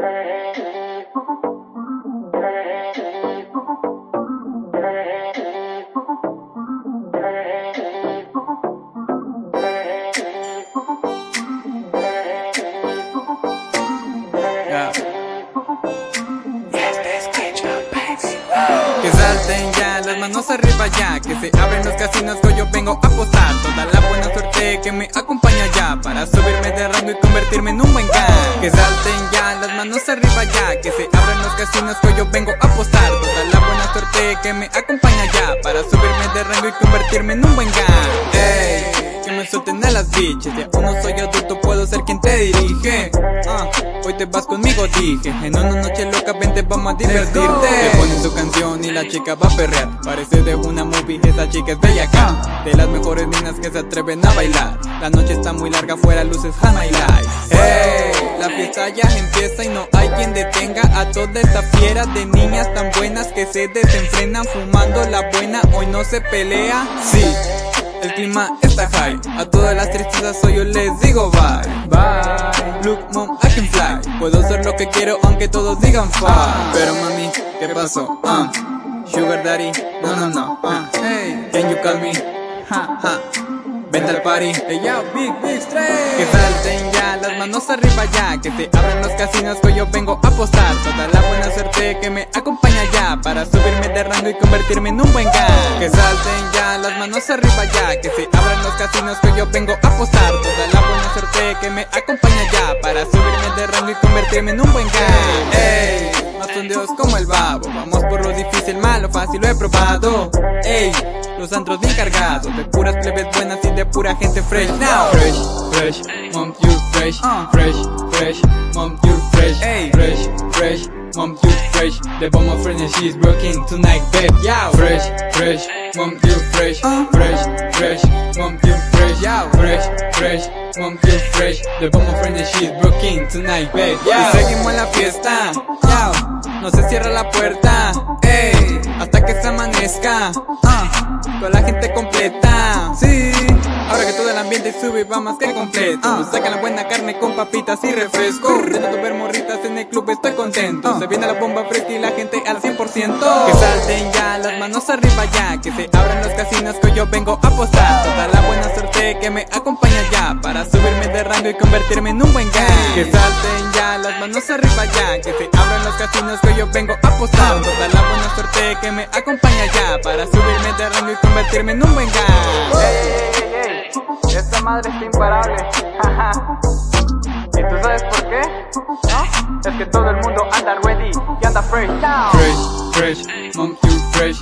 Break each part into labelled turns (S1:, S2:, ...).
S1: Que Que se abren los casinos que yo vengo a apostar Toda la buena suerte que me acompaña ya Para subirme de rango y convertirme en un buen gang Que salten ya, las manos arriba ya Que se abren los casinos que yo vengo a apostar Toda la buena suerte que me acompaña ya Para subirme de rango y convertirme en un buen gang Ey que me suelten a las biches Ya uno soy adulto, puedo ser quien te dirige. Ah, Hoy te vas conmigo, En una noche loca, vente, vamos a divertirte. Te ponen su canción y la chica va a perrear. Parece de una movie, esa chica es bella acá. De las mejores niñas que se atreven a bailar. La noche está muy larga, fuera luces, hand my lights Hey, la fiesta ya empieza y no hay quien detenga A toda esta fiera de niñas tan buenas Que se desenfrenan fumando la buena. Hoy no se pelea, sí el clima está high, a todas las tristezas hoy yo les digo bye. Bye, look mom, I can fly. Puedo ser lo que quiero aunque todos digan fuck Pero mami, ¿qué pasó? Uh, sugar daddy, no no no. Uh, Hey, can you call me? Ha ha. Vente al party, hey yo, big, big straight. Que salten ya, las manos arriba ya. Que se abran los casinos que yo vengo a apostar. Toda la buena suerte que me acompaña Para subirme de rango y convertirme en un buen gang Que salten ya, las manos arriba ya Que se abran los casinos que yo vengo a apostar. Toda la buena suerte que me acompaña ya Para subirme de rango y convertirme en un buen gang Ey, más son Dios como el babo Vamos por lo difícil, malo, fácil, lo he probado. Ey, los antros bien cargados De puras plebes buenas y de pura gente fresh. Now Fresh, fresh, mom, you fresh Fresh, fresh, mom, you fresh Fresh, fresh, mom, you fresh The bomb of friend and she's working tonight, babe, yeah Fresh, fresh, mom, you fresh Fresh, fresh, mom, you fresh Yeah, fresh, fresh, mom, you fresh The bomb of friend and she's working tonight, babe, yeah Y seguimos en la fiesta, yeah No se cierra la puerta, ey Hasta que se amanezca, ah Toda la gente completa, sí Ahora que todo el ambiente sube va más que completo. Sacan la buena carne con papitas y refresco. De tanto ver morritas en el club estoy contento Se viene la bomba fresca y la gente al 100% Que salten ya, las manos arriba ya Que se abran los casinos que yo vengo a apostar. Toda la buena suerte que me acompaña ya Para subirme de rango y convertirme en un buen gang Que salten ya, las manos arriba ya Que se abran los casinos que yo vengo a apostar. Toda la buena suerte que me acompaña ya Para subirme de rango y convertirme en un buen gang
S2: Ey, ey, ey, ey. Esta madre está imparable. ¿Y tú sabes por. Es que todo el mundo anda ready y anda fresh. Now.
S1: Fresh, fresh, mom, you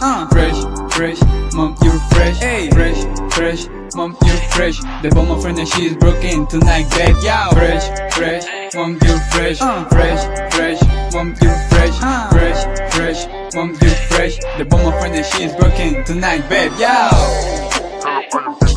S1: ah. fresh. Fresh, fresh, mom, you fresh. Fresh, fresh, mom, you fresh. The bomb of friend and she's broken tonight, babe. Yeah. Fresh, fresh, mom, you ah. fresh. Fresh, fresh, mom, you fresh. Fresh, fresh, mom, you fresh. The bomb of friend and she's broken tonight, babe. Yeah.